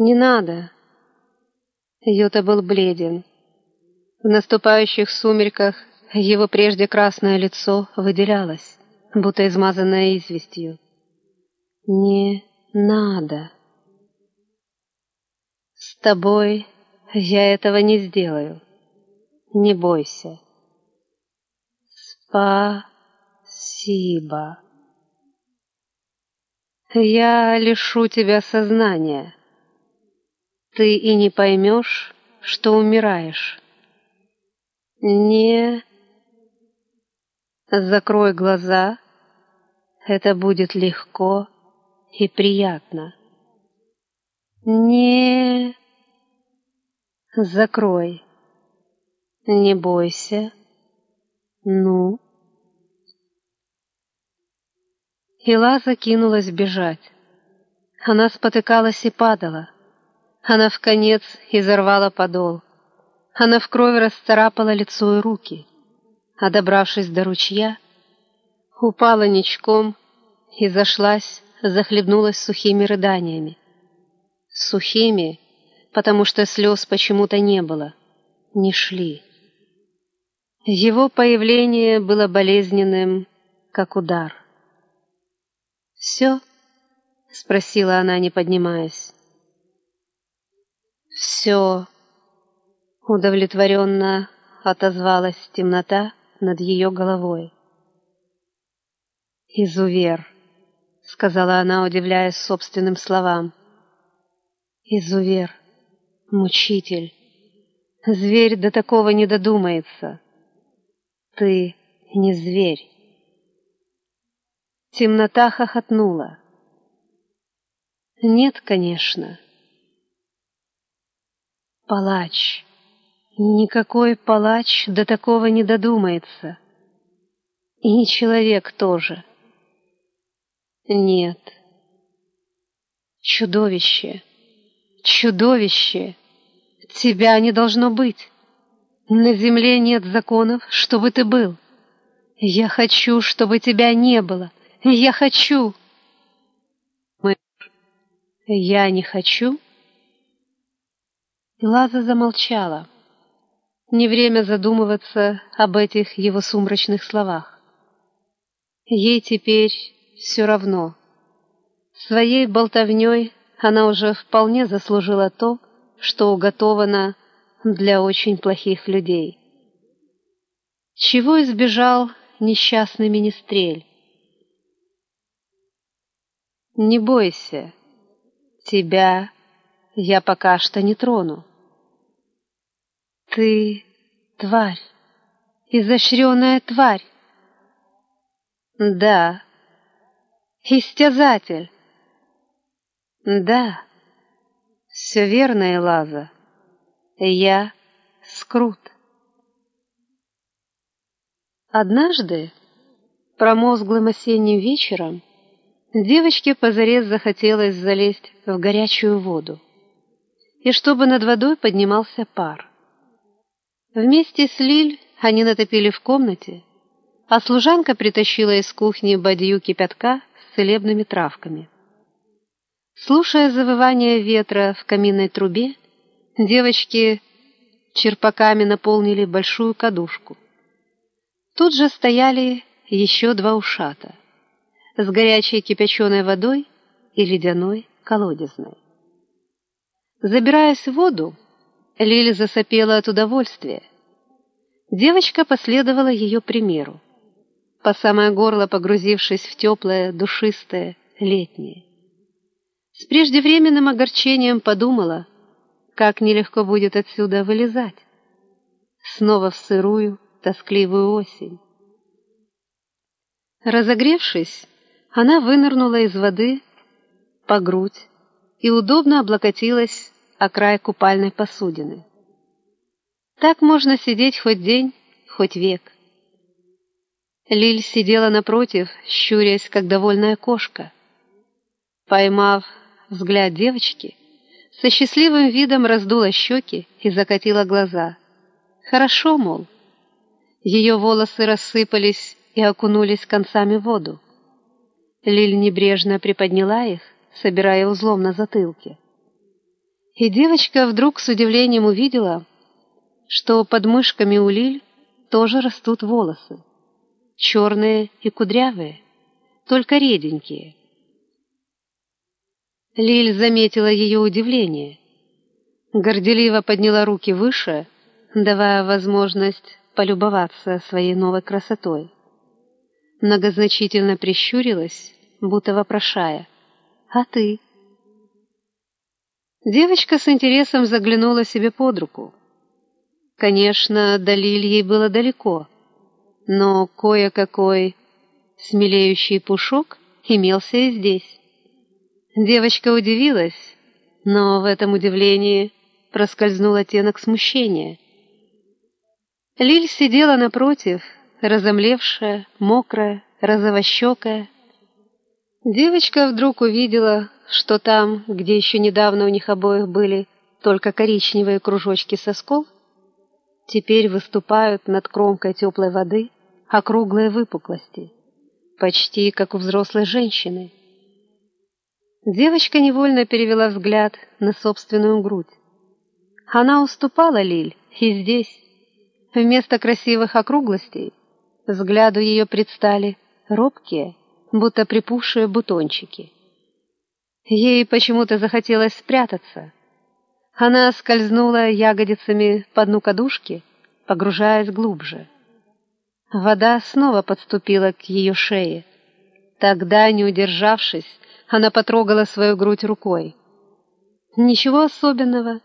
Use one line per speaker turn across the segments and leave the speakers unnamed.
«Не надо». Юта был бледен. В наступающих сумерках его прежде красное лицо выделялось, будто измазанное известью. «Не надо». «С тобой я этого не сделаю. Не бойся». «Спасибо». «Я лишу тебя сознания. Ты и не поймешь, что умираешь. Не... Закрой глаза, это будет легко и приятно. Не... Закрой. Не бойся. Ну... Хила закинулась бежать. Она спотыкалась и падала. Она в конец изорвала подол. Она в крови расцарапала лицо и руки. А добравшись до ручья, упала ничком и зашлась, захлебнулась сухими рыданиями. Сухими, потому что слез почему-то не было, не шли. Его появление было болезненным, как удар. «Все?» — спросила она, не поднимаясь. «Все», — удовлетворенно отозвалась темнота над ее головой. «Изувер», — сказала она, удивляясь собственным словам. «Изувер, мучитель, зверь до такого не додумается. Ты не зверь». Темнота хохотнула. Нет, конечно. Палач. Никакой палач до такого не додумается. И не человек тоже. Нет. Чудовище. Чудовище. Тебя не должно быть. На земле нет законов, чтобы ты был. Я хочу, чтобы тебя не было. Я хочу!» «Мэр, я не хочу?» Лаза замолчала. Не время задумываться об этих его сумрачных словах. Ей теперь все равно. Своей болтовней она уже вполне заслужила то, что уготовано для очень плохих людей. Чего избежал несчастный министрель? Не бойся, тебя я пока что не трону. Ты тварь, изощренная тварь. Да, истязатель. Да, все верно, Элаза. Я скрут. Однажды, промозглым осенним вечером, Девочке позарез захотелось залезть в горячую воду, и чтобы над водой поднимался пар. Вместе с Лиль они натопили в комнате, а служанка притащила из кухни бадью кипятка с целебными травками. Слушая завывание ветра в каминной трубе, девочки черпаками наполнили большую кадушку. Тут же стояли еще два ушата с горячей кипяченой водой и ледяной колодезной. Забираясь в воду, Лили засопела от удовольствия. Девочка последовала ее примеру, по самое горло погрузившись в теплое, душистое, летнее. С преждевременным огорчением подумала, как нелегко будет отсюда вылезать. Снова в сырую, тоскливую осень. Разогревшись, она вынырнула из воды по грудь и удобно облокотилась о край купальной посудины. Так можно сидеть хоть день, хоть век. Лиль сидела напротив, щурясь, как довольная кошка. Поймав взгляд девочки, со счастливым видом раздула щеки и закатила глаза. Хорошо, мол. Ее волосы рассыпались и окунулись концами в воду. Лиль небрежно приподняла их, собирая узлом на затылке. И девочка вдруг с удивлением увидела, что под мышками у Лиль тоже растут волосы, черные и кудрявые, только реденькие. Лиль заметила ее удивление, горделиво подняла руки выше, давая возможность полюбоваться своей новой красотой. Многозначительно прищурилась, будто вопрошая, «А ты?» Девочка с интересом заглянула себе под руку. Конечно, до ей было далеко, но кое-какой смелеющий пушок имелся и здесь. Девочка удивилась, но в этом удивлении проскользнул оттенок смущения. Лиль сидела напротив, разомлевшая, мокрая, розовощекая. Девочка вдруг увидела, что там, где еще недавно у них обоих были только коричневые кружочки сосков, теперь выступают над кромкой теплой воды округлые выпуклости, почти как у взрослой женщины. Девочка невольно перевела взгляд на собственную грудь. Она уступала Лиль и здесь. Вместо красивых округлостей взгляду ее предстали робкие, будто припухшие бутончики. Ей почему-то захотелось спрятаться, она скользнула ягодицами по дну кадушки, погружаясь глубже. Вода снова подступила к ее шее. Тогда, не удержавшись, она потрогала свою грудь рукой. Ничего особенного.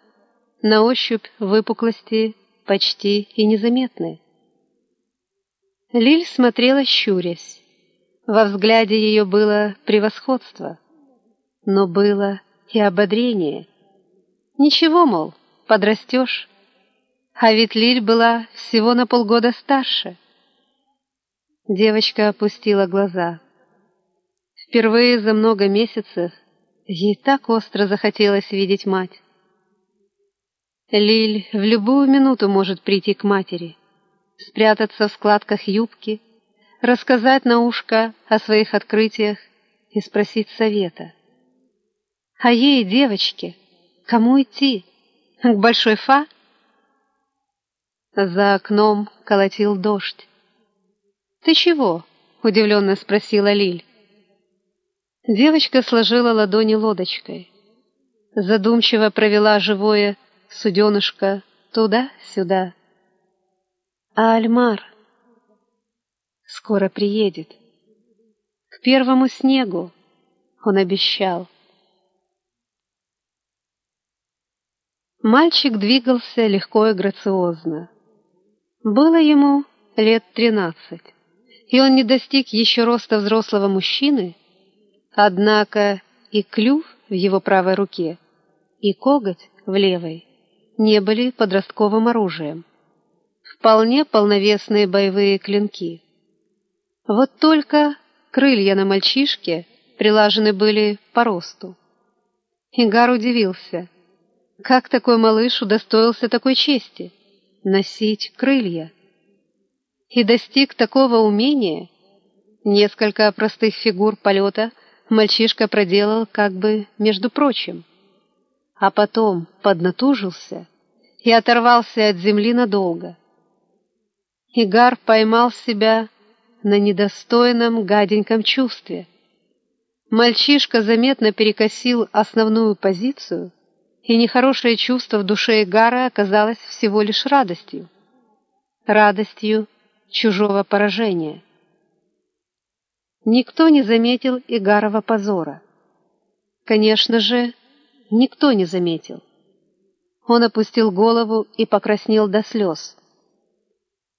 На ощупь выпуклости почти и незаметны. Лиль смотрела щурясь. Во взгляде ее было превосходство, но было и ободрение — Ничего, мол, подрастешь. А ведь Лиль была всего на полгода старше. Девочка опустила глаза. Впервые за много месяцев ей так остро захотелось видеть мать. Лиль в любую минуту может прийти к матери, спрятаться в складках юбки, рассказать на ушко о своих открытиях и спросить совета. А ей, девочке, Кому идти? К Большой Фа? За окном колотил дождь. «Ты чего?» — удивленно спросила Лиль. Девочка сложила ладони лодочкой. Задумчиво провела живое суденышко туда-сюда. А Альмар скоро приедет. К первому снегу он обещал. Мальчик двигался легко и грациозно. Было ему лет тринадцать, и он не достиг еще роста взрослого мужчины, однако и клюв в его правой руке, и коготь в левой не были подростковым оружием. Вполне полновесные боевые клинки. Вот только крылья на мальчишке прилажены были по росту. Игар удивился — как такой малыш удостоился такой чести — носить крылья? И достиг такого умения. Несколько простых фигур полета мальчишка проделал как бы между прочим. А потом поднатужился и оторвался от земли надолго. Игар поймал себя на недостойном гаденьком чувстве. Мальчишка заметно перекосил основную позицию — и нехорошее чувство в душе Игара оказалось всего лишь радостью. Радостью чужого поражения. Никто не заметил Игарова позора. Конечно же, никто не заметил. Он опустил голову и покраснел до слез.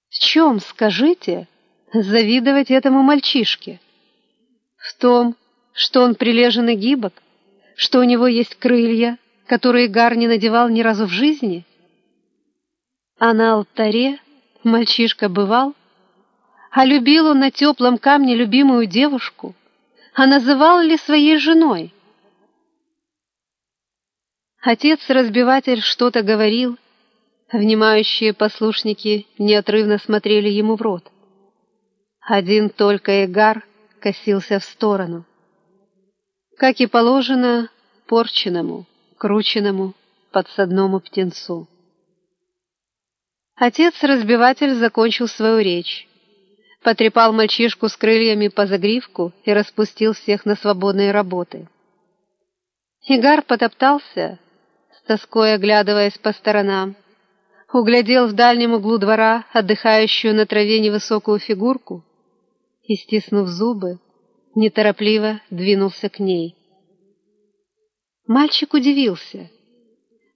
В чем, скажите, завидовать этому мальчишке? В том, что он прилежен и гибок, что у него есть крылья, которые Гар не надевал ни разу в жизни? А на алтаре мальчишка бывал? А любил он на теплом камне любимую девушку? А называл ли своей женой? Отец-разбиватель что-то говорил, внимающие послушники неотрывно смотрели ему в рот. Один только Эгар косился в сторону. Как и положено, порченному крученому, подсадному птенцу. Отец-разбиватель закончил свою речь, потрепал мальчишку с крыльями по загривку и распустил всех на свободные работы. Игар потоптался, с тоской оглядываясь по сторонам, углядел в дальнем углу двора отдыхающую на траве невысокую фигурку и, стиснув зубы, неторопливо двинулся к ней. Мальчик удивился.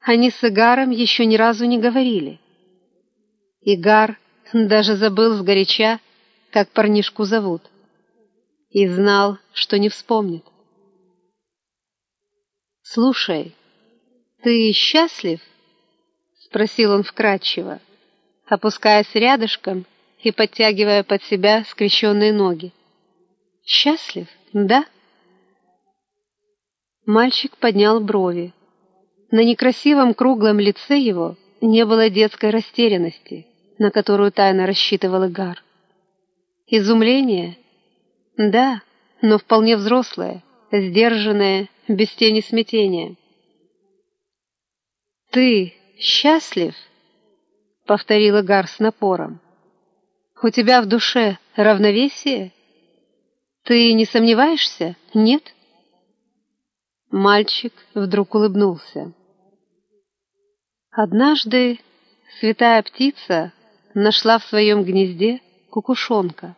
Они с Игаром еще ни разу не говорили. Игар даже забыл сгоряча, как парнишку зовут, и знал, что не вспомнит. «Слушай, ты счастлив?» — спросил он вкратчиво, опускаясь рядышком и подтягивая под себя скрещенные ноги. «Счастлив, да?» Мальчик поднял брови. На некрасивом круглом лице его не было детской растерянности, на которую тайно рассчитывал Игар. Изумление? Да, но вполне взрослое, сдержанное, без тени смятения. «Ты счастлив?» — повторила Гар с напором. «У тебя в душе равновесие? Ты не сомневаешься? Нет?» Мальчик вдруг улыбнулся. Однажды святая птица нашла в своем гнезде кукушонка.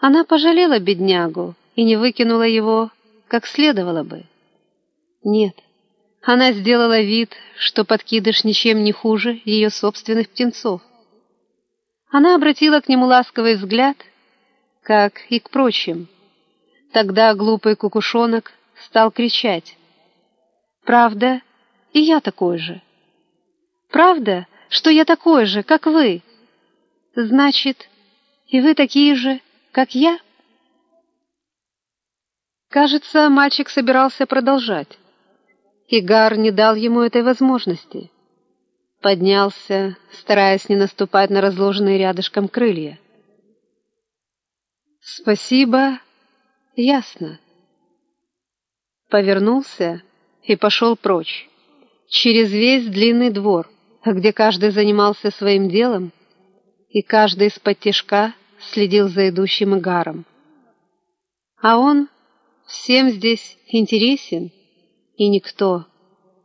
Она пожалела беднягу и не выкинула его, как следовало бы. Нет, она сделала вид, что подкидыш ничем не хуже ее собственных птенцов. Она обратила к нему ласковый взгляд, как и к прочим. Тогда глупый кукушонок стал кричать. «Правда, и я такой же. Правда, что я такой же, как вы. Значит, и вы такие же, как я?» Кажется, мальчик собирался продолжать. Игар не дал ему этой возможности. Поднялся, стараясь не наступать на разложенные рядышком крылья. «Спасибо, ясно» повернулся и пошел прочь, через весь длинный двор, где каждый занимался своим делом, и каждый из-под следил за идущим Игаром. А он всем здесь интересен, и никто,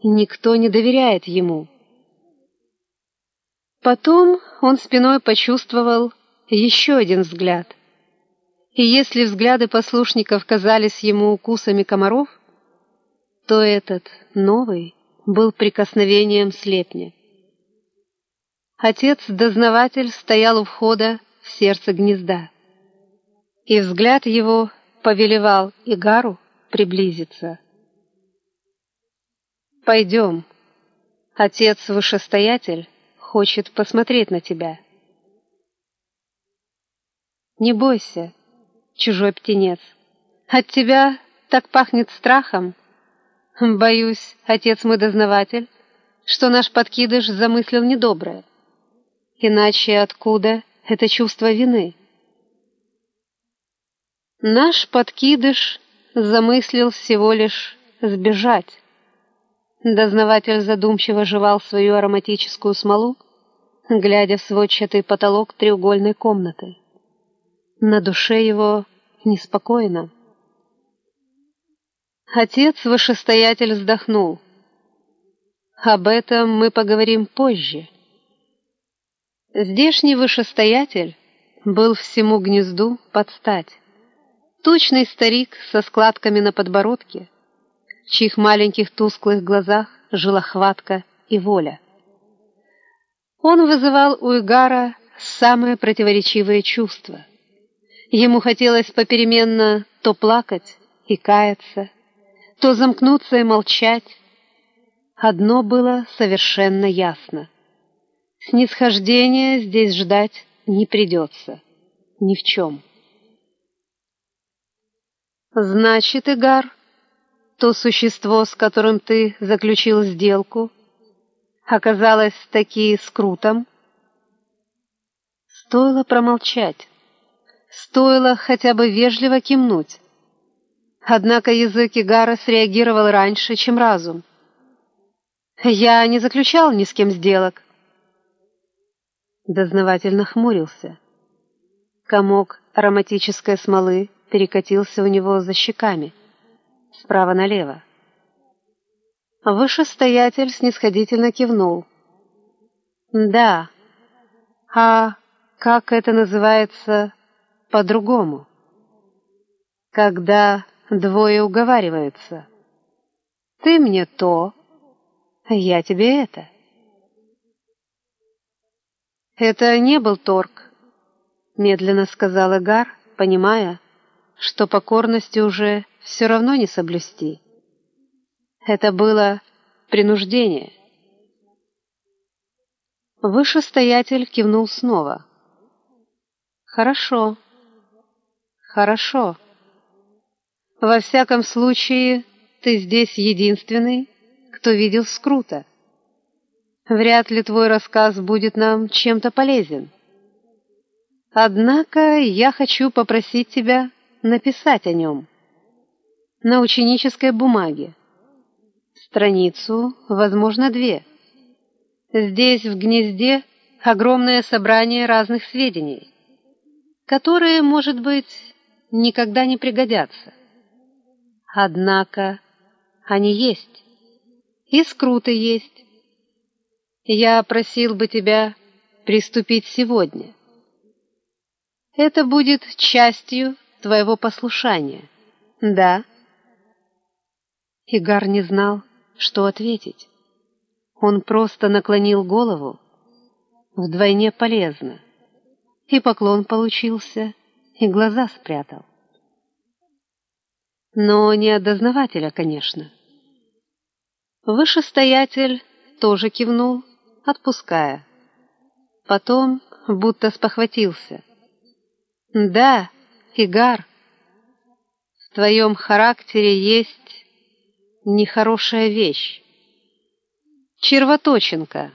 никто не доверяет ему. Потом он спиной почувствовал еще один взгляд. И если взгляды послушников казались ему укусами комаров, то этот, новый, был прикосновением слепня. Отец-дознаватель стоял у входа в сердце гнезда, и взгляд его повелевал Игару приблизиться. «Пойдем, отец-вышестоятель хочет посмотреть на тебя». «Не бойся, чужой птенец, от тебя так пахнет страхом, Боюсь, отец мой дознаватель, что наш подкидыш замыслил недоброе. Иначе откуда это чувство вины? Наш подкидыш замыслил всего лишь сбежать. Дознаватель задумчиво жевал свою ароматическую смолу, глядя в сводчатый потолок треугольной комнаты. На душе его неспокойно. Отец-вышестоятель вздохнул. Об этом мы поговорим позже. Здешний вышестоятель был всему гнезду под стать. Тучный старик со складками на подбородке, в чьих маленьких тусклых глазах жила хватка и воля. Он вызывал у Игара самые противоречивые чувства. Ему хотелось попеременно то плакать и каяться, то замкнуться и молчать. Одно было совершенно ясно. Снисхождения здесь ждать не придется. Ни в чем. Значит, Игар, то существо, с которым ты заключил сделку, оказалось таки скрутом? Стоило промолчать. Стоило хотя бы вежливо кивнуть. Однако язык Игара среагировал раньше, чем разум. Я не заключал ни с кем сделок. Дознаватель нахмурился. Комок ароматической смолы перекатился у него за щеками, справа налево. Вышестоятель снисходительно кивнул. «Да. А как это называется по-другому?» «Когда двое уговариваются. Ты мне то, я тебе это». «Это не был торг», — медленно сказал Игар, понимая, что покорности уже все равно не соблюсти. Это было принуждение. Вышестоятель кивнул снова. «Хорошо, хорошо. Во всяком случае, ты здесь единственный, кто видел Скрута. Вряд ли твой рассказ будет нам чем-то полезен. Однако я хочу попросить тебя написать о нем на ученической бумаге. Страницу, возможно, две. Здесь, в гнезде, огромное собрание разных сведений, которые, может быть, никогда не пригодятся. Однако они есть. И скруты есть. Я просил бы тебя приступить сегодня. Это будет частью твоего послушания. Да. Игар не знал, что ответить. Он просто наклонил голову, вдвойне полезно, и поклон получился, и глаза спрятал. Но не от дознавателя, конечно. Вышестоятель тоже кивнул, отпуская. Потом будто спохватился. «Да, Игар, в твоем характере есть нехорошая вещь. Червоточинка.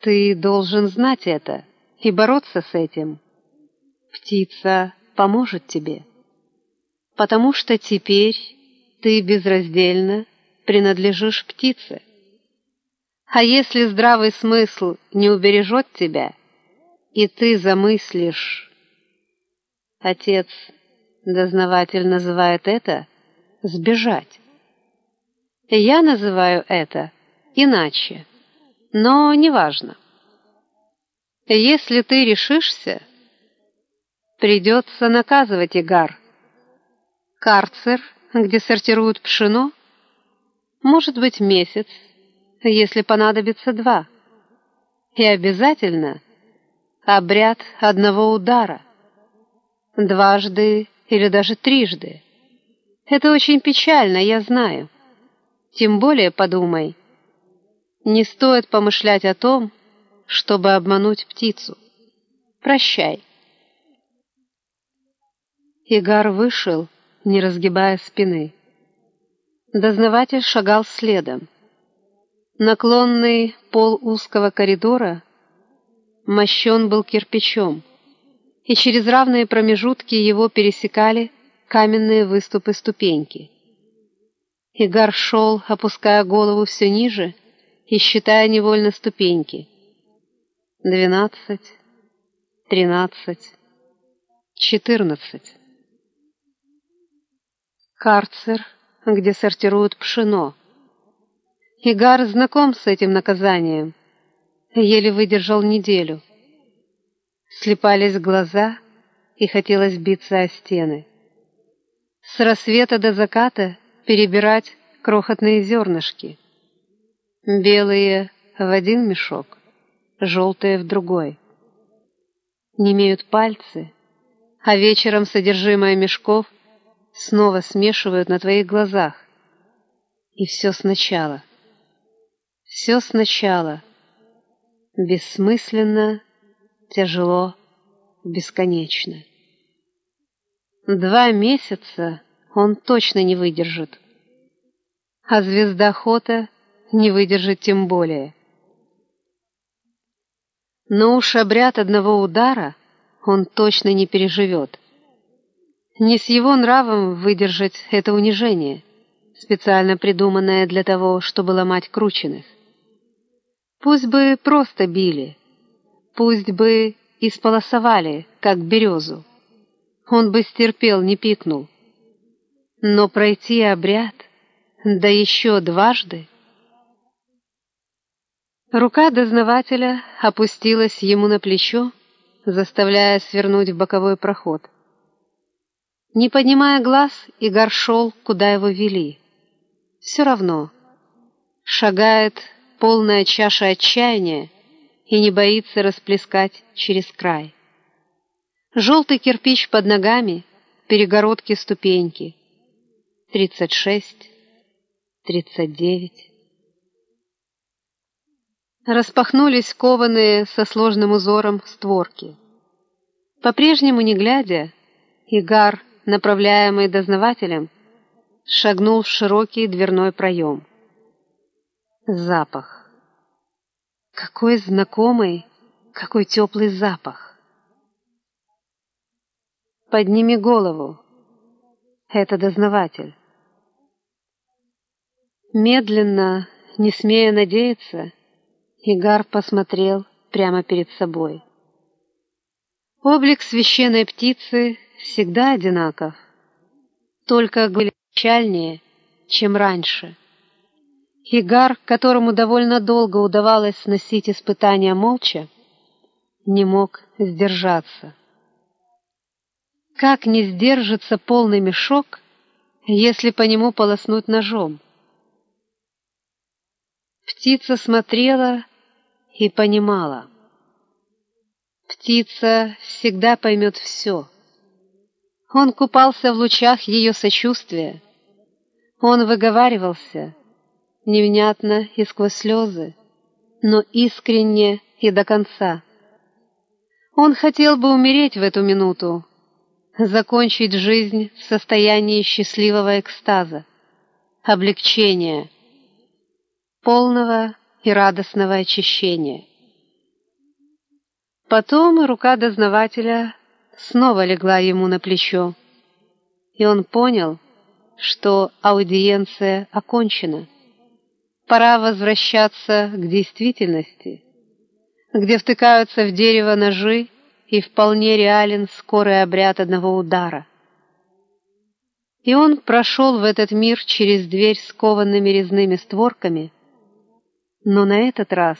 Ты должен знать это и бороться с этим. Птица поможет тебе, потому что теперь ты безраздельно принадлежишь птице. А если здравый смысл не убережет тебя, и ты замыслишь... Отец, дознаватель называет это «сбежать». Я называю это иначе, но неважно. Если ты решишься, придется наказывать Игар. Карцер, где сортируют пшено, может быть месяц, если понадобится два. И обязательно обряд одного удара. Дважды или даже трижды. Это очень печально, я знаю. Тем более подумай. Не стоит помышлять о том, чтобы обмануть птицу. Прощай. Игар вышел, не разгибая спины. Дознаватель шагал следом. Наклонный пол узкого коридора мощен был кирпичом, и через равные промежутки его пересекали каменные выступы ступеньки. Игар шел, опуская голову все ниже и считая невольно ступеньки. Двенадцать, тринадцать, четырнадцать. Карцер, где сортируют пшено. Игар знаком с этим наказанием. Еле выдержал неделю. Слепались глаза, и хотелось биться о стены. С рассвета до заката перебирать крохотные зернышки. Белые в один мешок, желтые в другой. Не имеют пальцы, а вечером содержимое мешков снова смешивают на твоих глазах. И все сначала. Все сначала. Бессмысленно, тяжело, бесконечно. Два месяца он точно не выдержит. А звезда Хота не выдержит тем более. Но уж обряд одного удара он точно не переживет. Не с его нравом выдержать это унижение, специально придуманное для того, чтобы ломать крученых. Пусть бы просто били, пусть бы исполосовали, как березу. Он бы стерпел, не пикнул. Но пройти обряд, да еще дважды... Рука дознавателя опустилась ему на плечо, заставляя свернуть в боковой проход. Не поднимая глаз, Игорь шел, куда его вели. Все равно. Шагает полная чаша отчаяния и не боится расплескать через край. Желтый кирпич под ногами, перегородки ступеньки. Тридцать шесть, тридцать девять. Распахнулись кованые со сложным узором створки. По-прежнему не глядя, Игар, направляемый дознавателем, шагнул в широкий дверной проем. Запах. Какой знакомый, какой теплый запах. Подними голову. Это дознаватель. Медленно, не смея надеяться, Игар посмотрел прямо перед собой. Облик священной птицы всегда одинаков, только печальнее, чем раньше. Игар, которому довольно долго удавалось сносить испытания молча, не мог сдержаться. Как не сдержится полный мешок, если по нему полоснуть ножом? Птица смотрела и понимала. Птица всегда поймет все. Он купался в лучах ее сочувствия. Он выговаривался, невнятно и сквозь слезы, но искренне и до конца. Он хотел бы умереть в эту минуту, закончить жизнь в состоянии счастливого экстаза, облегчения, полного и радостного очищения. Потом рука дознавателя снова легла ему на плечо, и он понял, что аудиенция окончена. Пора возвращаться к действительности, где втыкаются в дерево ножи и вполне реален скорый обряд одного удара. И он прошел в этот мир через дверь с коваными резными створками, но на этот раз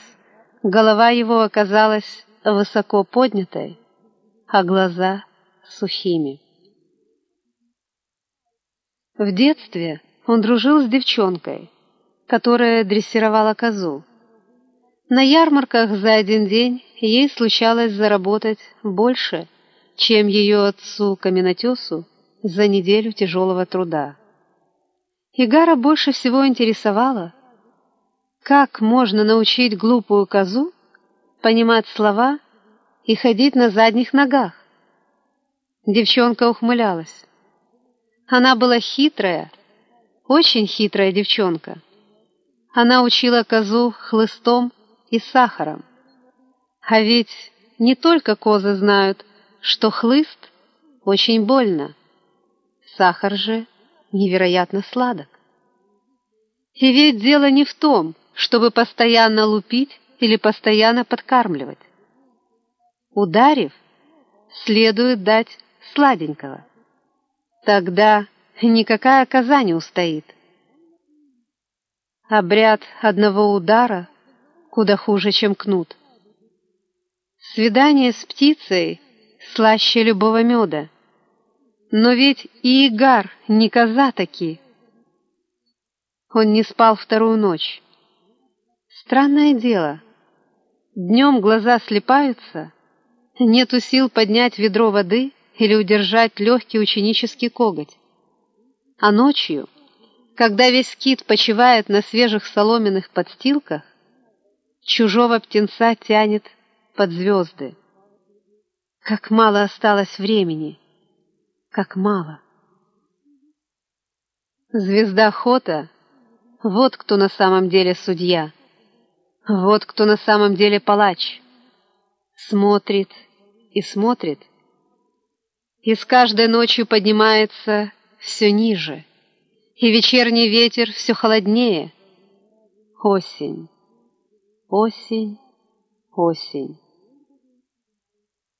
голова его оказалась высоко поднятой, а глаза сухими. В детстве он дружил с девчонкой, которая дрессировала козу. На ярмарках за один день ей случалось заработать больше, чем ее отцу-каменотесу за неделю тяжелого труда. Игара больше всего интересовало, как можно научить глупую козу понимать слова и ходить на задних ногах? Девчонка ухмылялась. Она была хитрая, очень хитрая девчонка. Она учила козу хлыстом и сахаром. А ведь не только козы знают, что хлыст очень больно. Сахар же невероятно сладок. И ведь дело не в том, чтобы постоянно лупить или постоянно подкармливать. Ударив, следует дать сладенького. Тогда никакая коза не устоит. Обряд одного удара куда хуже, чем кнут. Свидание с птицей слаще любого меда. Но ведь и Игар не коза таки. Он не спал вторую ночь. Странное дело. Днем глаза слепаются, нету сил поднять ведро воды или удержать легкий ученический коготь. А ночью, когда весь кит почивает на свежих соломенных подстилках, чужого птенца тянет под звезды. Как мало осталось времени, как мало. Звезда Хота — вот кто на самом деле судья — вот кто на самом деле палач. Смотрит и смотрит. И с каждой ночью поднимается все ниже. и вечерний ветер все холоднее. Осень, осень, осень.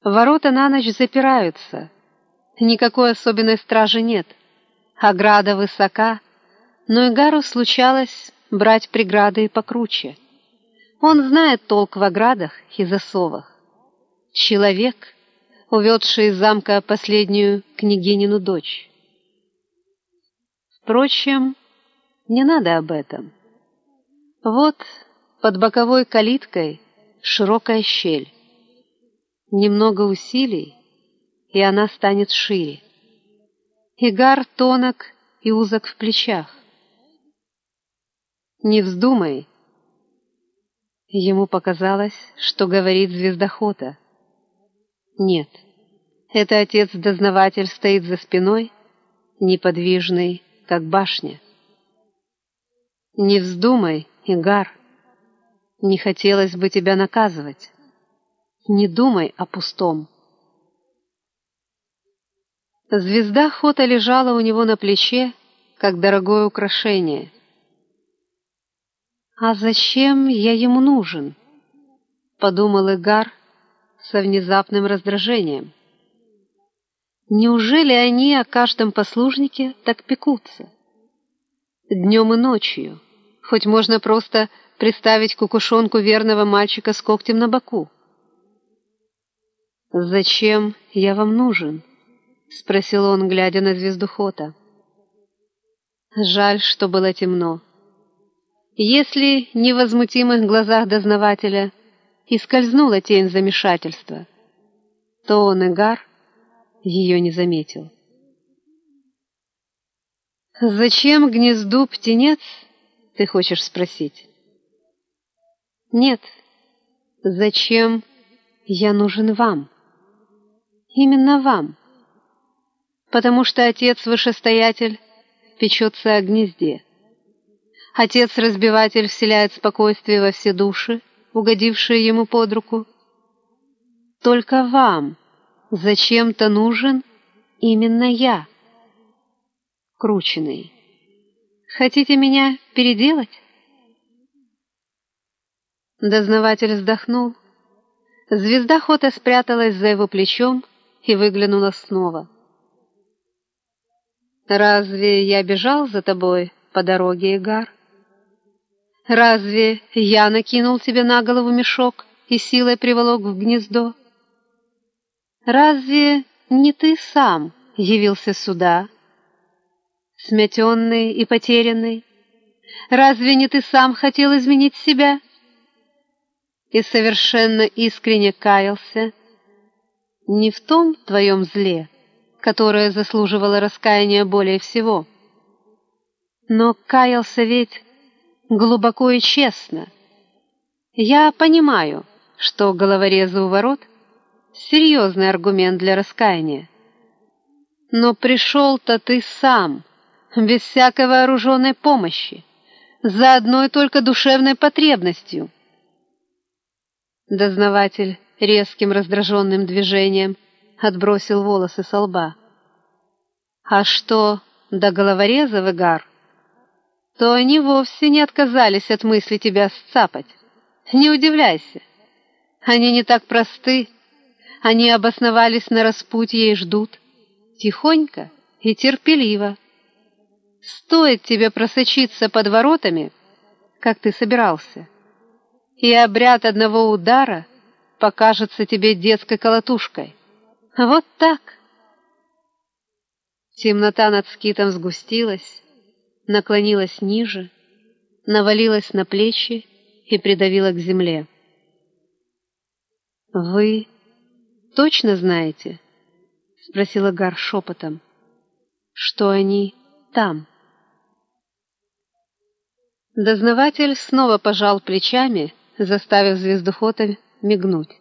Ворота на ночь запираются. Никакой особенной стражи нет. Ограда высока, но Игару случалось брать преграды и покруче. Он знает толк в оградах и засовах. Человек, уведший из замка последнюю княгинину дочь. Впрочем, не надо об этом. Вот под боковой калиткой широкая щель. Немного усилий, и она станет шире. Игар тонок и узок в плечах. «Не вздумай!» Ему показалось, что говорит звездохота. «Нет, это отец-дознаватель стоит за спиной, неподвижный, как башня. Не вздумай, Игар, не хотелось бы тебя наказывать». Не думай о пустом. Звезда Хота лежала у него на плече, как дорогое украшение. «А зачем я ему нужен?» — подумал Игар со внезапным раздражением. «Неужели они о каждом послужнике так пекутся? Днем и ночью, хоть можно просто представить кукушонку верного мальчика с когтем на боку. «Зачем я вам нужен?» — спросил он, глядя на звезду Хота. Жаль, что было темно. Если невозмутимых глазах дознавателя и скользнула тень замешательства, то он, Игар, ее не заметил. «Зачем гнезду птенец?» — ты хочешь спросить? «Нет. Зачем я нужен вам?» Именно вам. Потому что отец-вышестоятель печется о гнезде. Отец-разбиватель вселяет спокойствие во все души, угодившие ему под руку. Только вам зачем-то нужен именно я. Крученый. Хотите меня переделать? Дознаватель вздохнул. Звезда Хота спряталась за его плечом, и выглянула снова. «Разве я бежал за тобой по дороге, Игар? Разве я накинул тебе на голову мешок и силой приволок в гнездо? Разве не ты сам явился сюда, сметенный и потерянный? Разве не ты сам хотел изменить себя?» И совершенно искренне каялся, не в том твоем зле, которое заслуживало раскаяния более всего. Но каялся ведь глубоко и честно. Я понимаю, что головорезы у ворот — серьезный аргумент для раскаяния. Но пришел-то ты сам, без всякой вооруженной помощи, за одной только душевной потребностью. Дознаватель резким раздраженным движением отбросил волосы со лба. «А что до головореза, Игар, то они вовсе не отказались от мысли тебя сцапать. Не удивляйся. Они не так просты. Они обосновались на распутье и ждут. Тихонько и терпеливо. Стоит тебе просочиться под воротами, как ты собирался, и обряд одного удара — покажется тебе детской колотушкой. Вот так. Темнота над скитом сгустилась, наклонилась ниже, навалилась на плечи и придавила к земле. «Вы точно знаете?» — спросила Гар шепотом. «Что они там?» Дознаватель снова пожал плечами, заставив звездохода мигнуть.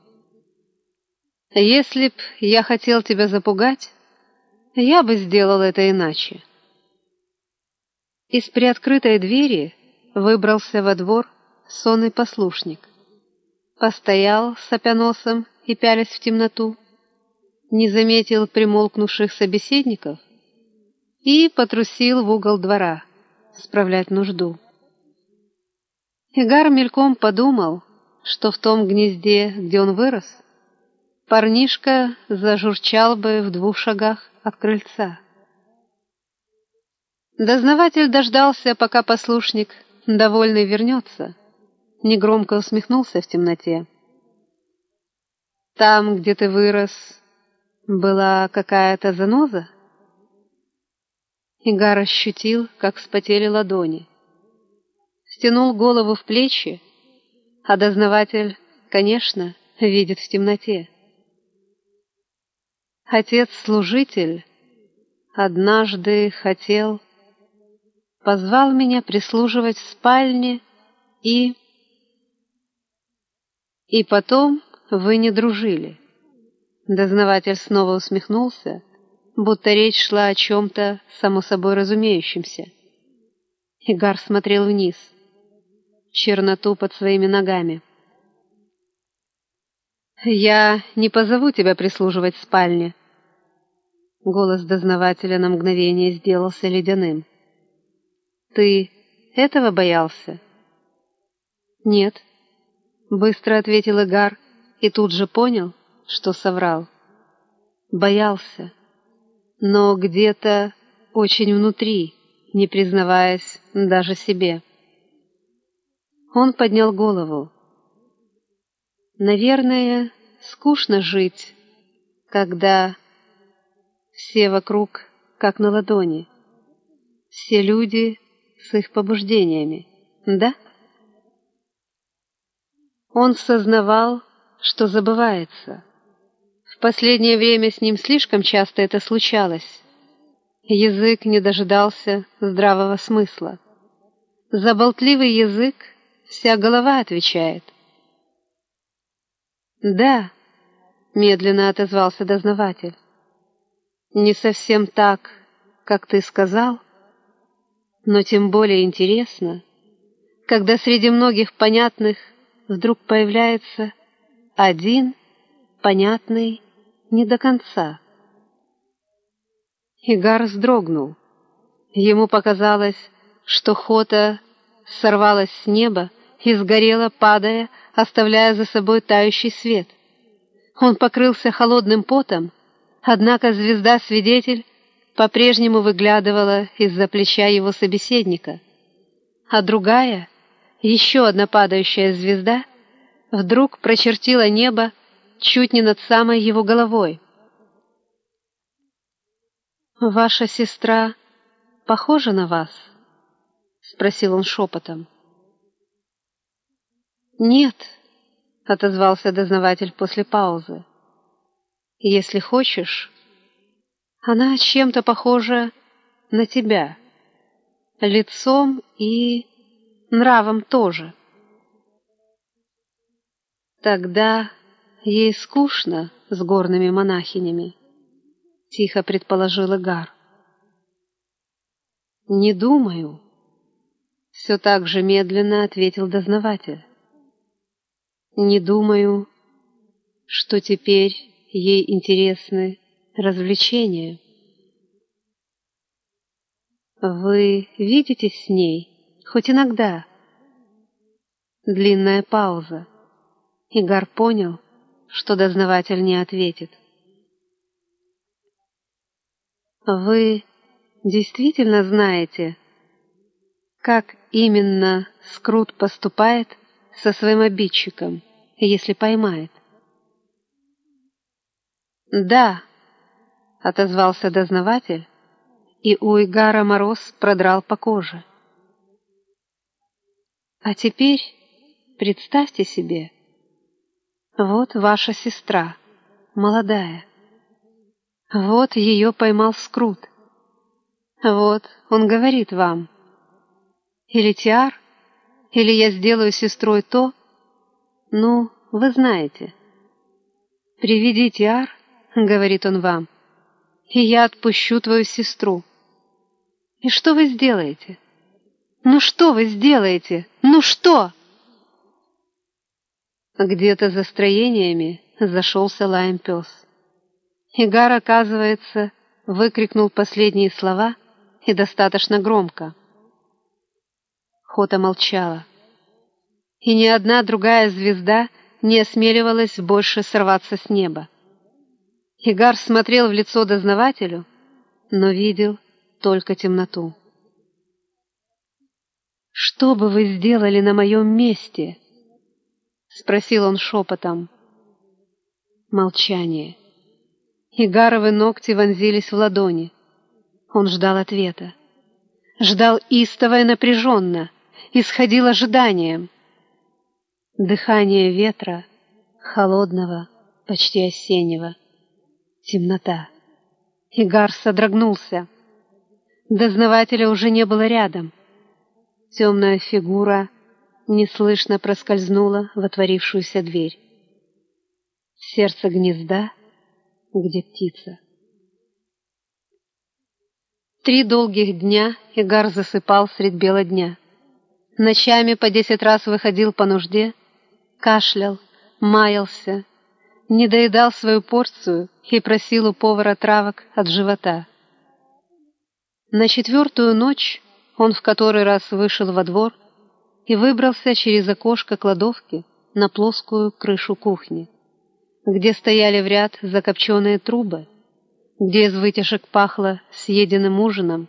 «Если б я хотел тебя запугать, я бы сделал это иначе». Из приоткрытой двери выбрался во двор сонный послушник. Постоял, сопя носом и пялясь в темноту, не заметил примолкнувших собеседников и потрусил в угол двора — справлять нужду. Игар мельком подумал, что в том гнезде, где он вырос, парнишка зажурчал бы в двух шагах от крыльца. Дознаватель дождался, пока послушник, довольный, вернется, негромко усмехнулся в темноте. «Там, где ты вырос, была какая-то заноза?» Игар ощутил, как вспотели ладони. Стянул голову в плечи, а дознаватель, конечно, видит в темноте. Отец-служитель однажды хотел, позвал меня прислуживать в спальне и... И потом вы не дружили. Дознаватель снова усмехнулся, будто речь шла о чем-то само собой разумеющемся. Игар смотрел вниз, черноту под своими ногами. «Я не позову тебя прислуживать в спальне». Голос дознавателя на мгновение сделался ледяным. «Ты этого боялся?» «Нет», — быстро ответил Игар и тут же понял, что соврал. «Боялся» но где-то очень внутри, не признаваясь даже себе. Он поднял голову. Наверное, скучно жить, когда все вокруг как на ладони, все люди с их побуждениями, да? Он сознавал, что забывается — в последнее время с ним слишком часто это случалось. Язык не дожидался здравого смысла. За болтливый язык вся голова отвечает. «Да», — медленно отозвался дознаватель, — «не совсем так, как ты сказал, но тем более интересно, когда среди многих понятных вдруг появляется один понятный не до конца. Игар вздрогнул. Ему показалось, что Хота сорвалась с неба и сгорела, падая, оставляя за собой тающий свет. Он покрылся холодным потом, однако звезда-свидетель по-прежнему выглядывала из-за плеча его собеседника, а другая, еще одна падающая звезда, вдруг прочертила небо чуть не над самой его головой. «Ваша сестра похожа на вас?» — спросил он шепотом. «Нет», — отозвался дознаватель после паузы. «Если хочешь, она чем-то похожа на тебя, лицом и нравом тоже». Тогда Ей скучно с горными монахинями, — тихо предположил Игар. «Не думаю», — все так же медленно ответил дознаватель. «Не думаю, что теперь ей интересны развлечения». «Вы видитесь с ней, хоть иногда?» Длинная пауза. Игар понял, что дознаватель не ответит. Вы действительно знаете, как именно Скрут поступает со своим обидчиком, если поймает? «Да», — отозвался дознаватель, и у Игара мороз продрал по коже. «А теперь представьте себе, вот ваша сестра, молодая. Вот ее поймал Скрут. Вот он говорит вам. Или Тиар, или я сделаю сестрой то, ну, вы знаете. Приведи Тиар, говорит он вам, и я отпущу твою сестру. И что вы сделаете? Ну что вы сделаете? Ну что? Где-то за строениями зашелся лаем пес. Игар, оказывается, выкрикнул последние слова и достаточно громко. Хота молчала. И ни одна другая звезда не осмеливалась больше сорваться с неба. Игар смотрел в лицо дознавателю, но видел только темноту. «Что бы вы сделали на моем месте?» — спросил он шепотом. Молчание. Игаровы ногти вонзились в ладони. Он ждал ответа. Ждал истово и напряженно, исходил ожиданием. Дыхание ветра, холодного, почти осеннего. Темнота. Игар содрогнулся. Дознавателя уже не было рядом. Темная фигура неслышно проскользнула в отворившуюся дверь. Сердце гнезда, где птица. Три долгих дня Игар засыпал средь бела дня. Ночами по десять раз выходил по нужде, кашлял, маялся, не доедал свою порцию и просил у повара травок от живота. На четвертую ночь он в который раз вышел во двор и выбрался через окошко кладовки на плоскую крышу кухни, где стояли в ряд закопченные трубы, где из вытяжек пахло съеденным ужином,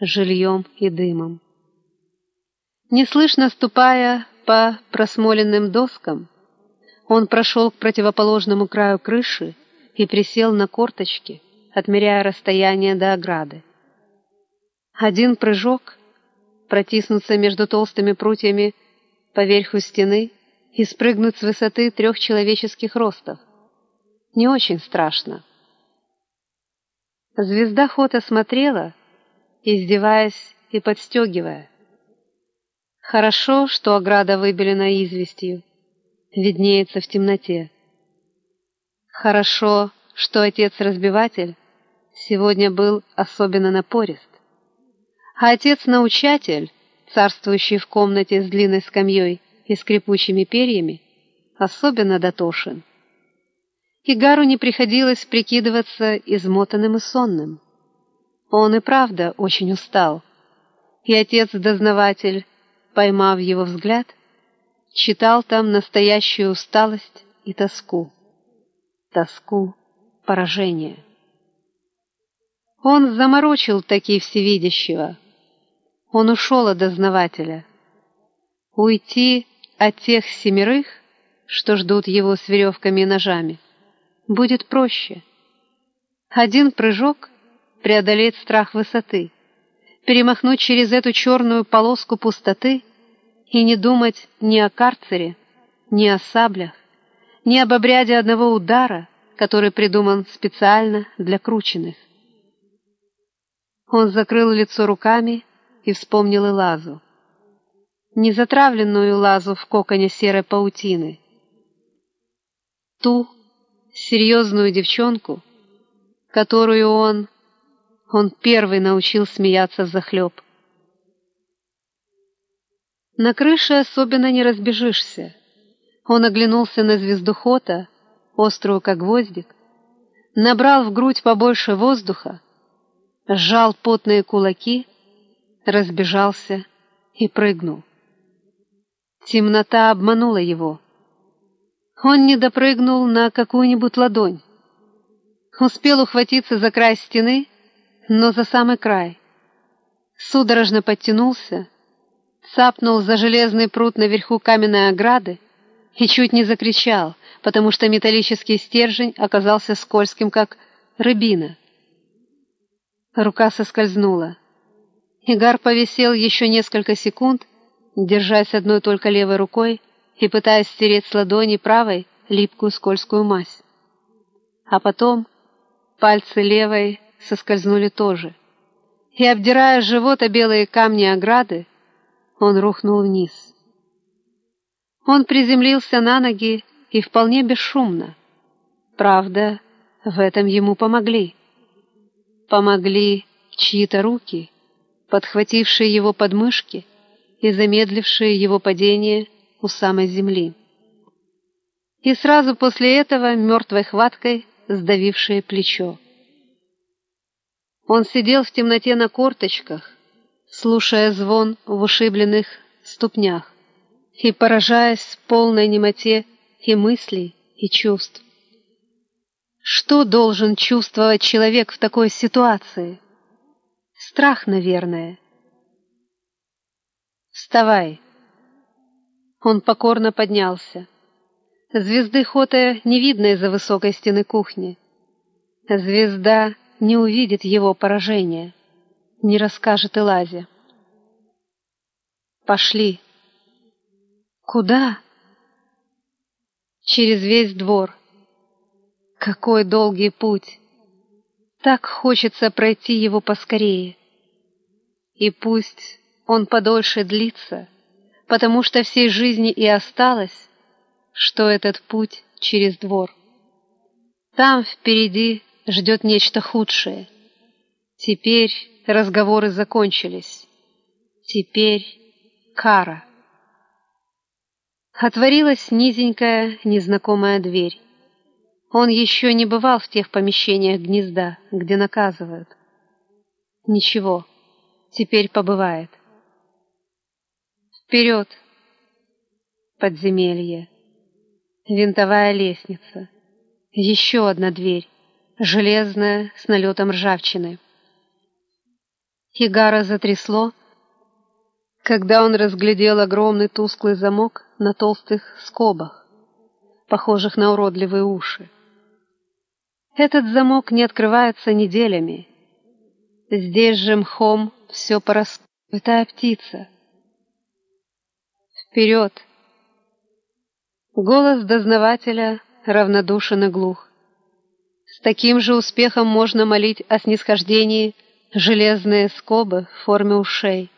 жильем и дымом. Неслышно ступая по просмоленным доскам, он прошел к противоположному краю крыши и присел на корточки, отмеряя расстояние до ограды. Один прыжок, протиснуться между толстыми прутьями по верху стены и спрыгнуть с высоты трех человеческих ростов. Не очень страшно. Звезда Хота смотрела, издеваясь и подстегивая. Хорошо, что ограда выбелена известью виднеется в темноте. Хорошо, что отец-разбиватель сегодня был особенно напорист. А отец-научатель, царствующий в комнате с длинной скамьей и скрипучими перьями, особенно дотошен. Игару не приходилось прикидываться измотанным и сонным. Он и правда очень устал, и отец-дознаватель, поймав его взгляд, читал там настоящую усталость и тоску. Тоску поражения. Он заморочил таки всевидящего. Он ушел от дознавателя. Уйти от тех семерых, что ждут его с веревками и ножами, будет проще. Один прыжок преодолеть страх высоты, перемахнуть через эту черную полоску пустоты — и не думать ни о карцере, ни о саблях, ни об обряде одного удара, который придуман специально для крученных. Он закрыл лицо руками и вспомнил и лазу. Незатравленную лазу в коконе серой паутины. Ту серьезную девчонку, которую он... Он первый научил смеяться захлеб. На крыше особенно не разбежишься. Он оглянулся на звезду Хота, острую как гвоздик, набрал в грудь побольше воздуха, сжал потные кулаки, разбежался и прыгнул. Темнота обманула его. Он не допрыгнул на какую-нибудь ладонь. Успел ухватиться за край стены, но за самый край. Судорожно подтянулся, цапнул за железный пруд наверху каменной ограды и чуть не закричал, потому что металлический стержень оказался скользким, как рыбина. Рука соскользнула. Игар повисел еще несколько секунд, держась одной только левой рукой и пытаясь стереть с ладони правой липкую скользкую мазь. А потом пальцы левой соскользнули тоже. И, обдирая живот о белые камни ограды, он рухнул вниз. Он приземлился на ноги и вполне бесшумно. Правда, в этом ему помогли. Помогли чьи-то руки, подхватившие его подмышки и замедлившие его падение у самой земли. И сразу после этого мертвой хваткой сдавившее плечо. Он сидел в темноте на корточках, слушая звон в ушибленных ступнях и поражаясь полной немоте и мыслей, и чувств. Что должен чувствовать человек в такой ситуации? Страх, наверное. «Вставай!» Он покорно поднялся. Звезды Хота не видно из-за высокой стены кухни. Звезда не увидит его поражения, не расскажет Элазе. «Пошли!» «Куда?» «Через весь двор. Какой долгий путь! Так хочется пройти его поскорее. И пусть он подольше длится, потому что всей жизни и осталось, что этот путь через двор. Там впереди ждет нечто худшее. Теперь разговоры закончились. Теперь кара. Отворилась низенькая, незнакомая дверь. Он еще не бывал в тех помещениях гнезда, где наказывают. Ничего, теперь побывает. Вперед! Подземелье. Винтовая лестница. Еще одна дверь, железная, с налетом ржавчины. Хигара затрясло, когда он разглядел огромный тусклый замок на толстых скобах, похожих на уродливые уши. Этот замок не открывается неделями. Здесь же мхом все порос... птица. Вперед! Голос дознавателя равнодушен и глух. С таким же успехом можно молить о снисхождении железные скобы в форме ушей.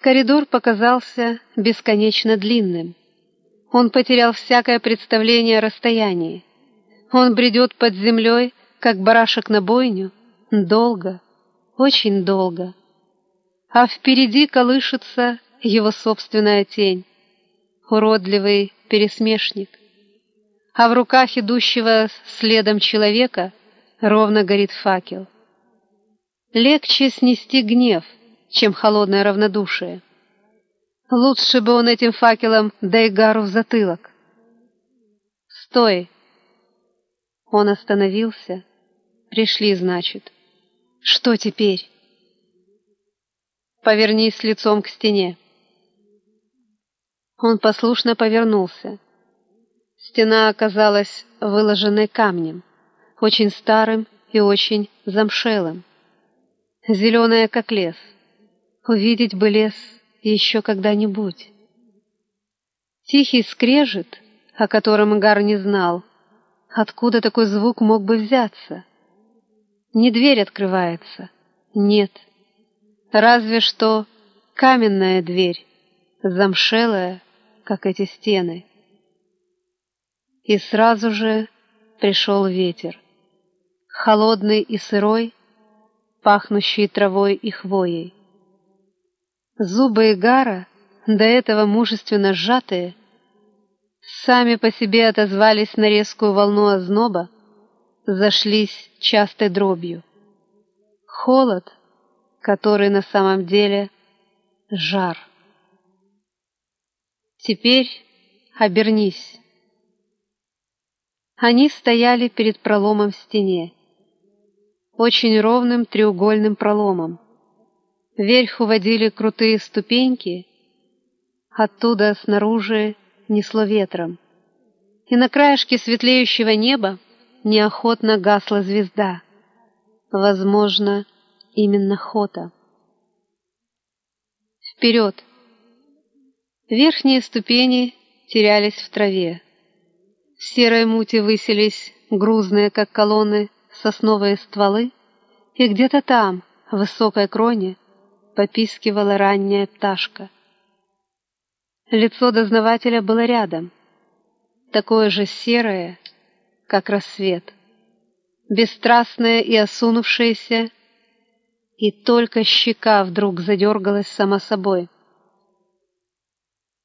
Коридор показался бесконечно длинным. Он потерял всякое представление о расстоянии. Он бредет под землей, как барашек на бойню, долго, очень долго. А впереди колышется его собственная тень, уродливый пересмешник. А в руках идущего следом человека ровно горит факел. Легче снести гнев — чем холодное равнодушие. Лучше бы он этим факелом Дайгару в затылок. «Стой!» Он остановился. «Пришли, значит. Что теперь?» «Повернись лицом к стене». Он послушно повернулся. Стена оказалась выложенной камнем, очень старым и очень замшелым, зеленая, как лес. Увидеть бы лес еще когда-нибудь. Тихий скрежет, о котором Гар не знал. Откуда такой звук мог бы взяться? Не дверь открывается. Нет. Разве что каменная дверь, замшелая, как эти стены. И сразу же пришел ветер. Холодный и сырой, пахнущий травой и хвоей. Зубы Игара, до этого мужественно сжатые, сами по себе отозвались на резкую волну озноба, зашлись частой дробью. Холод, который на самом деле жар. Теперь обернись. Они стояли перед проломом в стене, очень ровным треугольным проломом. Вверх уводили крутые ступеньки, оттуда снаружи несло ветром. И на краешке светлеющего неба неохотно гасла звезда. Возможно, именно Хота. Вперед! Верхние ступени терялись в траве. В серой мути высились грузные, как колонны, сосновые стволы, и где-то там, в высокой кроне, попискивала ранняя пташка. Лицо дознавателя было рядом, такое же серое, как рассвет, бесстрастное и осунувшееся, и только щека вдруг задергалась сама собой.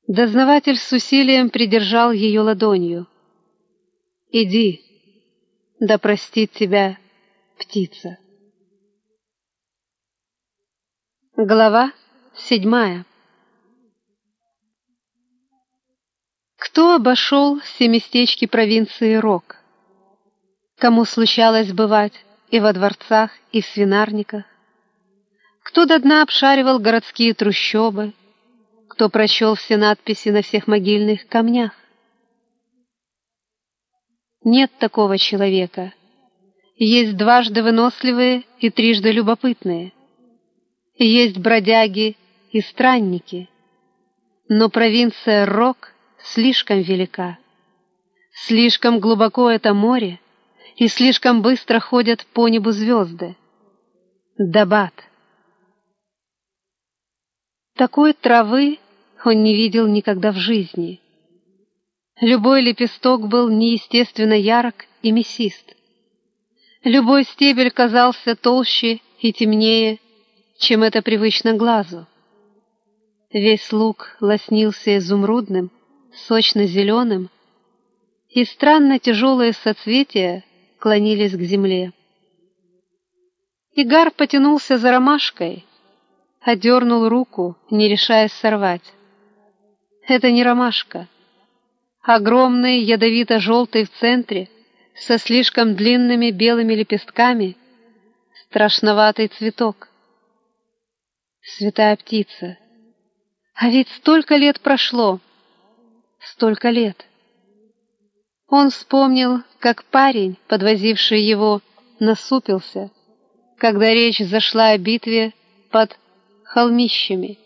Дознаватель с усилием придержал ее ладонью. «Иди, да простит тебя птица. Глава седьмая Кто обошел все местечки провинции Рок? Кому случалось бывать и во дворцах, и в свинарниках? Кто до дна обшаривал городские трущобы? Кто прочел все надписи на всех могильных камнях? Нет такого человека. Есть дважды выносливые и трижды любопытные. Есть бродяги и странники. Но провинция Рок слишком велика. Слишком глубоко это море, и слишком быстро ходят по небу звезды. Дабат. Такой травы он не видел никогда в жизни. Любой лепесток был неестественно ярок и мясист. Любой стебель казался толще и темнее, чем это привычно глазу. Весь луг лоснился изумрудным, сочно-зеленым, и странно тяжелые соцветия клонились к земле. Игар потянулся за ромашкой, одернул руку, не решаясь сорвать. Это не ромашка. Огромный, ядовито-желтый в центре, со слишком длинными белыми лепестками, страшноватый цветок. Святая птица, а ведь столько лет прошло. Столько лет. Он вспомнил, как парень, подвозивший его, насупился, когда речь зашла о битве под холмищами.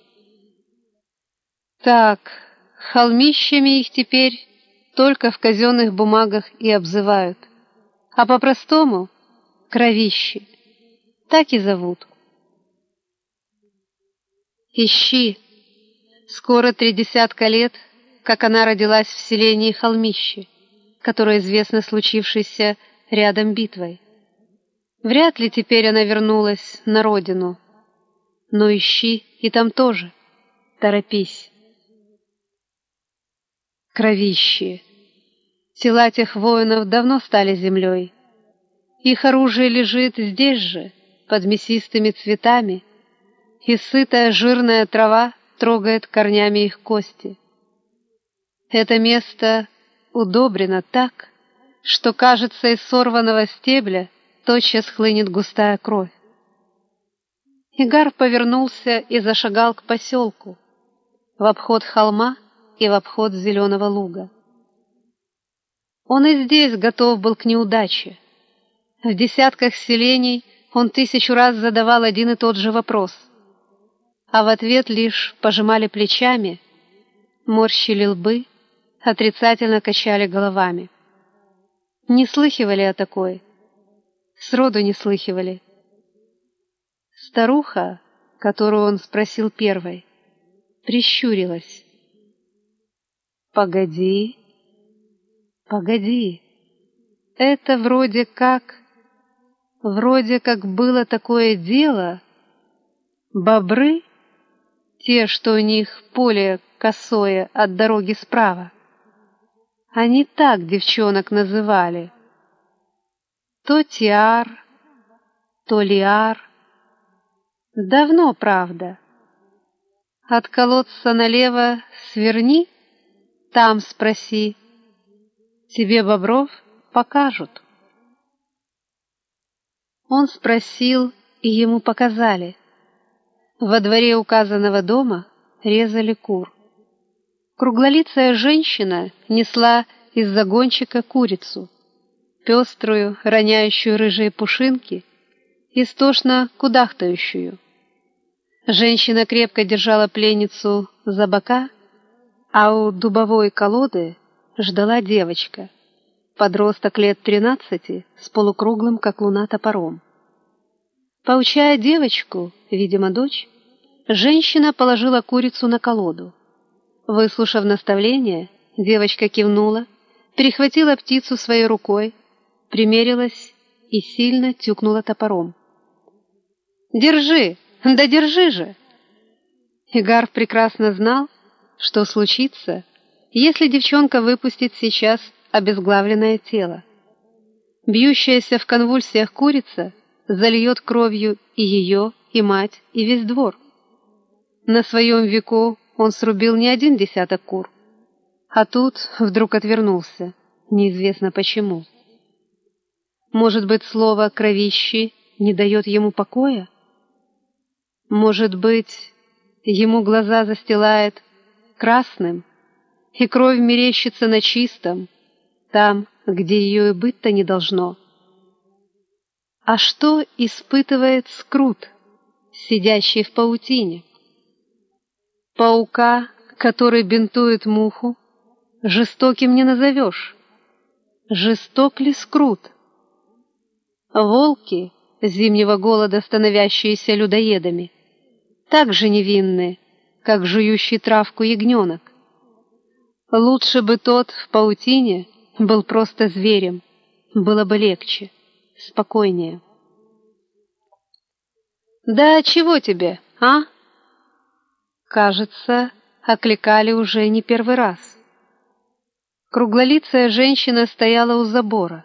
Так, холмищами их теперь только в казенных бумагах и обзывают, а по-простому — кровищи. Так и зовут. Ищи, Скоро три десятка лет, как она родилась в селении Холмище, которое известно случившейся рядом битвой. Вряд ли теперь она вернулась на родину. Но ищи и там тоже. Торопись. Кровище. Тела тех воинов давно стали землей. Их оружие лежит здесь же, под мясистыми цветами, и сытая жирная трава трогает корнями их кости. Это место удобрено так, что, кажется, из сорванного стебля тотчас хлынет густая кровь. Игар повернулся и зашагал к поселку, в обход холма и в обход зеленого луга. Он и здесь готов был к неудаче. В десятках селений он тысячу раз задавал один и тот же вопрос — а в ответ лишь пожимали плечами, морщили лбы, отрицательно качали головами. Не слыхивали о такой, сроду не слыхивали. Старуха, которую он спросил первой, прищурилась. «Погоди, погоди, это вроде как... Вроде как было такое дело. Бобры те, что у них поле косое от дороги справа. Они так девчонок называли. То Тиар, то Лиар. Давно, правда. От колодца налево сверни, там спроси. Тебе бобров покажут. Он спросил, и ему показали — во дворе указанного дома резали кур. Круглолицая женщина несла из загончика курицу, пеструю, роняющую рыжие пушинки, истошно кудахтающую. Женщина крепко держала пленницу за бока, а у дубовой колоды ждала девочка, подросток лет тринадцати с полукруглым, как луна, топором. Поучая девочку, видимо, дочь, женщина положила курицу на колоду. Выслушав наставление, девочка кивнула, перехватила птицу своей рукой, примерилась и сильно тюкнула топором. «Держи! Да держи же!» Игар прекрасно знал, что случится, если девчонка выпустит сейчас обезглавленное тело. Бьющаяся в конвульсиях курица — зальет кровью и ее, и мать, и весь двор. На своем веку он срубил не один десяток кур, А тут вдруг отвернулся, неизвестно почему. Может быть, слово «кровищи» не дает ему покоя? Может быть, ему глаза застилает красным, и кровь мерещится на чистом, там, где ее и быть-то не должно. А что испытывает скрут, сидящий в паутине? Паука, который бинтует муху, жестоким не назовешь. Жесток ли скрут? Волки, зимнего голода становящиеся людоедами, так же невинны, как жующий травку ягненок. Лучше бы тот в паутине был просто зверем, было бы легче, спокойнее. «Да чего тебе, а?» Кажется, окликали уже не первый раз. Круглолицая женщина стояла у забора.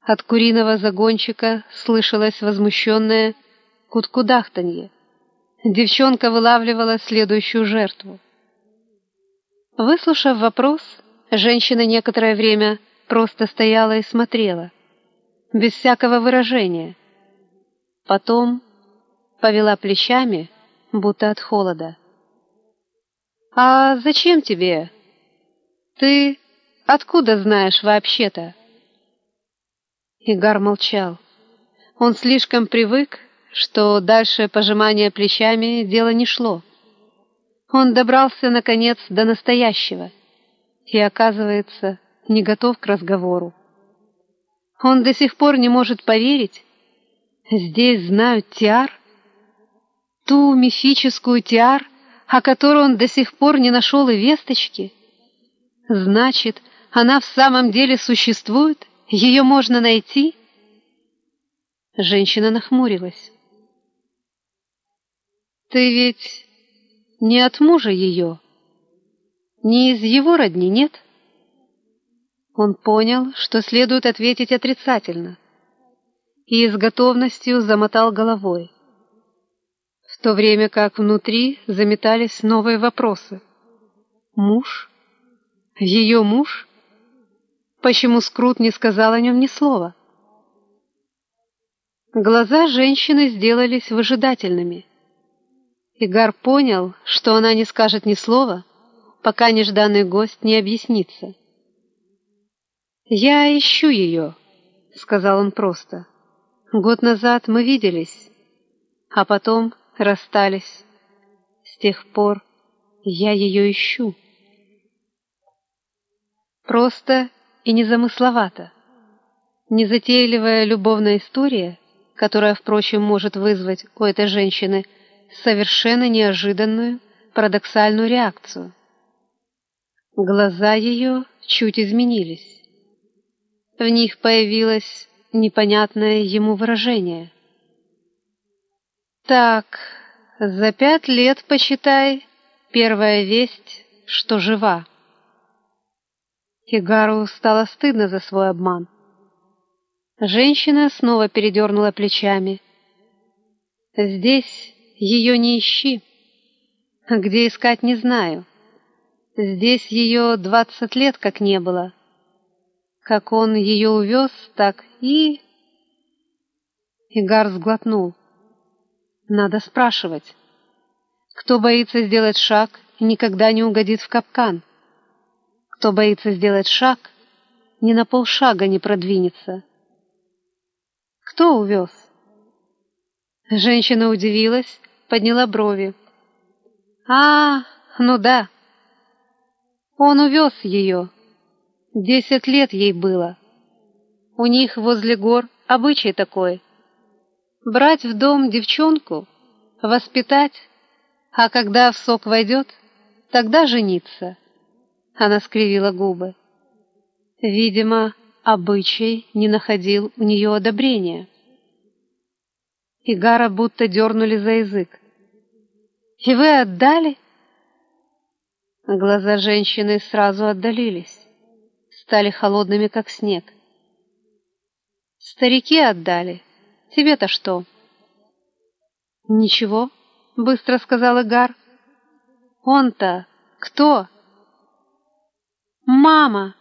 От куриного загончика слышалось возмущенное куткудахтанье. Девчонка вылавливала следующую жертву. Выслушав вопрос, женщина некоторое время просто стояла и смотрела, без всякого выражения. Потом повела плечами, будто от холода. «А зачем тебе? Ты откуда знаешь вообще-то?» Игар молчал. Он слишком привык, что дальше пожимания плечами дело не шло. Он добрался, наконец, до настоящего и, оказывается, не готов к разговору. Он до сих пор не может поверить. Здесь знают Тиар, ту мифическую Тиар, о которой он до сих пор не нашел и весточки. Значит, она в самом деле существует? Ее можно найти?» Женщина нахмурилась. «Ты ведь не от мужа ее, не из его родни, нет?» Он понял, что следует ответить отрицательно, и с готовностью замотал головой, в то время как внутри заметались новые вопросы. «Муж? Ее муж?» Почему Скрут не сказал о нем ни слова? Глаза женщины сделались выжидательными. Игар понял, что она не скажет ни слова, пока нежданный гость не объяснится. «Я ищу ее», — сказал он просто. «Год назад мы виделись, а потом расстались. С тех пор я ее ищу». Просто и незамысловато. Незатейливая любовная история, которая, впрочем, может вызвать у этой женщины совершенно неожиданную, парадоксальную реакцию. Глаза ее чуть изменились. В них появилось непонятное ему выражение. «Так, за пять лет, почитай, первая весть, что жива». Хигару стало стыдно за свой обман. Женщина снова передернула плечами. «Здесь ее не ищи. Где искать, не знаю. Здесь ее двадцать лет как не было. Как он ее увез, так и...» Игар сглотнул. «Надо спрашивать. Кто боится сделать шаг никогда не угодит в капкан?» Кто боится сделать шаг, ни на полшага не продвинется. Кто увез? Женщина удивилась, подняла брови. А, ну да. Он увез ее. Десять лет ей было. У них возле гор обычай такой. Брать в дом девчонку, воспитать, а когда в сок войдет, тогда жениться. Она скривила губы. Видимо, обычай не находил у нее одобрения. Игара будто дернули за язык. «И вы отдали?» Глаза женщины сразу отдалились, стали холодными, как снег. «Старики отдали. Тебе-то что?» «Ничего», — быстро сказал Игар. «Он-то кто?» «Мама!»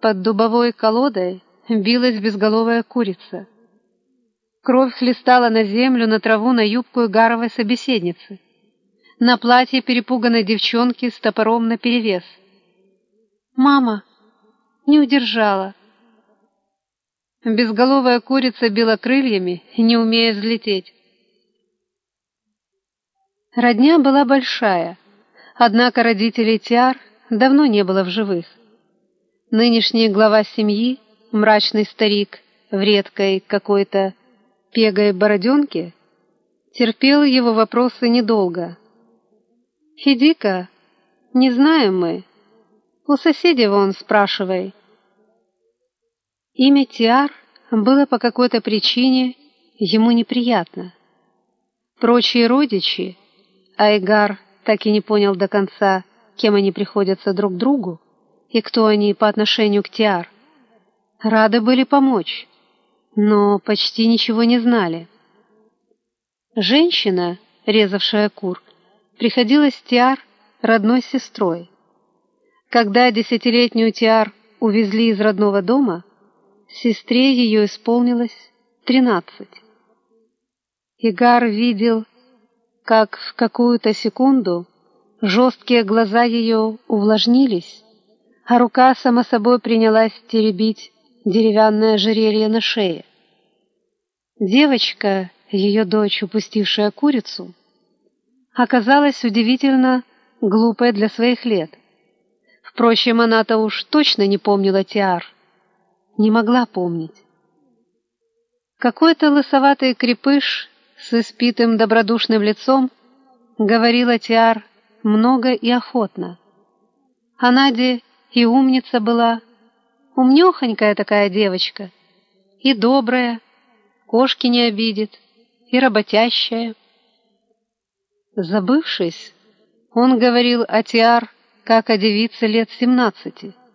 Под дубовой колодой билась безголовая курица. Кровь хлестала на землю, на траву, на юбку Игаровой собеседницы. На платье перепуганной девчонки с топором наперевес. «Мама!» Не удержала. Безголовая курица била крыльями, не умея взлететь. Родня была большая, однако родителей Тиар давно не было в живых. Нынешний глава семьи, мрачный старик в редкой какой-то пегой бороденке, терпел его вопросы недолго. «Иди-ка, не знаем мы. У соседей вон спрашивай». Имя Тиар было по какой-то причине ему неприятно. Прочие родичи, Айгар так и не понял до конца, кем они приходятся друг другу и кто они по отношению к Тиар, рады были помочь, но почти ничего не знали. Женщина, резавшая кур, приходилась Тиар родной сестрой. Когда десятилетнюю Тиар увезли из родного дома, Сестре ее исполнилось тринадцать. Игар видел, как в какую-то секунду жесткие глаза ее увлажнились, а рука сама собой принялась теребить деревянное ожерелье на шее. Девочка, ее дочь, упустившая курицу, оказалась удивительно глупой для своих лет. Впрочем, она-то уж точно не помнила Тиар не могла помнить. Какой-то лысоватый крепыш с испитым добродушным лицом говорила Тиар много и охотно. А Надя и умница была, умнехонькая такая девочка, и добрая, кошки не обидит, и работящая. Забывшись, он говорил о Тиар как о девице лет семнадцати —